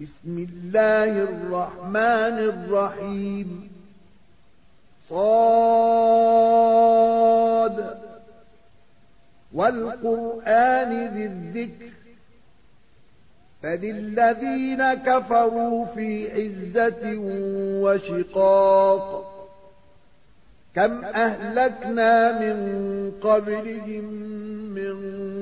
بسم الله الرحمن الرحيم. صاد. والقرآن ذي الذكر. فللذين كفروا في عزة وشقاق. كم أهلكنا من قبلهم من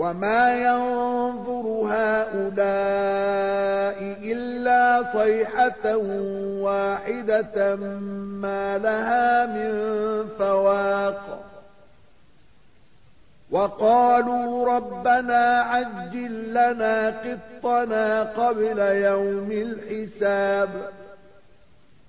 وما ينظر هؤلاء إلا صيحة واحدة ما لها من فواق وقالوا ربنا عجل لنا قطنا قبل يوم الحساب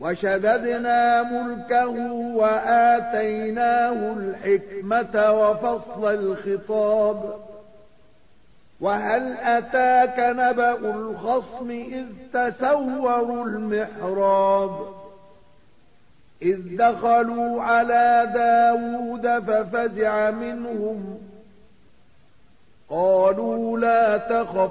وشددنا ملكه وآتيناه الحكمة وفصل الخطاب. وهل أتاك نبأ الخصم إذ تسوروا المحراب؟ إذ دخلوا على داود ففزع منهم. قالوا لا تخف.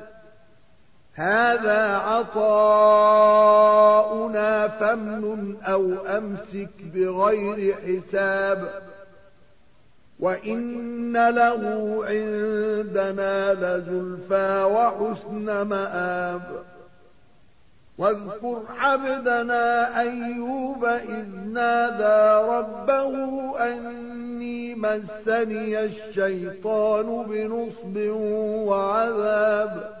هذا عطاؤنا فمن أو أمسك بغير حساب وإن له عندنا لزلفى وحسن مآب واذكر عبدنا أيوب إذ نادى ربه أني مسني الشيطان بنصب وعذاب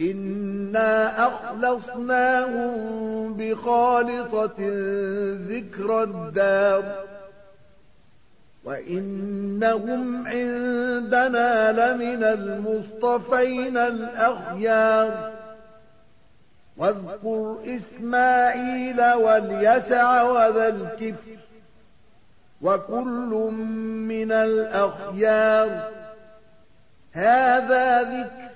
إنا أخلصناهم بخالصة ذكر الدار وإنهم عندنا لمن المصطفين الأخيار واذكر إسماعيل واليسع وذا الكفر وكل من الأخيار هذا ذكر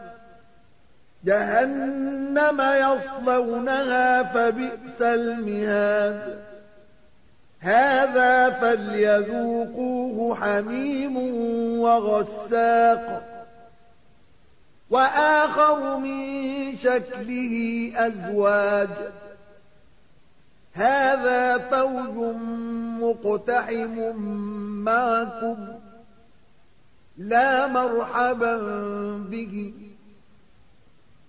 جهنم يصلونها فبئس المهاد. هذا فليذوقوه حميم وغساق. وآخر من شكله أزواج. هذا فوج مقتحم معكم. لا مرحبا به.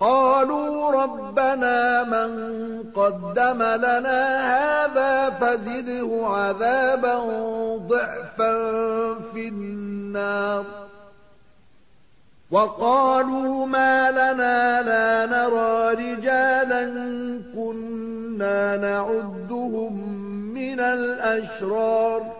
قالوا ربنا من قدم لنا هذا فزده عذابا ضعفا في النار. وقالوا ما لنا لا نرى رجالا كنا نعدهم من الأشرار.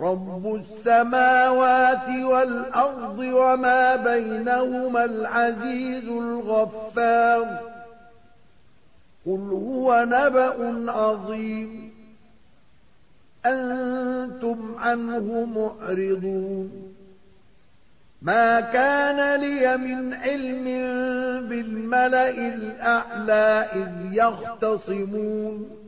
رب السماوات والأرض وما بينهما العزيز الغفار قل هو نبأ عظيم أنتم عنه معرضون ما كان لي من علم بالملأ الأعلى إذ يختصمون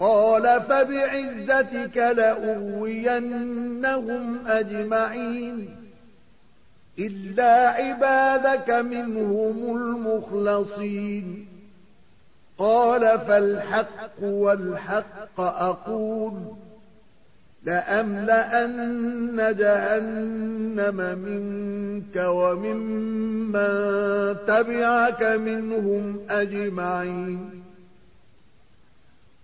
قال فبعزتك لأغوينهم أجمعين إلا عبادك منهم المخلصين قال فالحق والحق أقول لأملأن جهنم منك وممن تبعك منهم أجمعين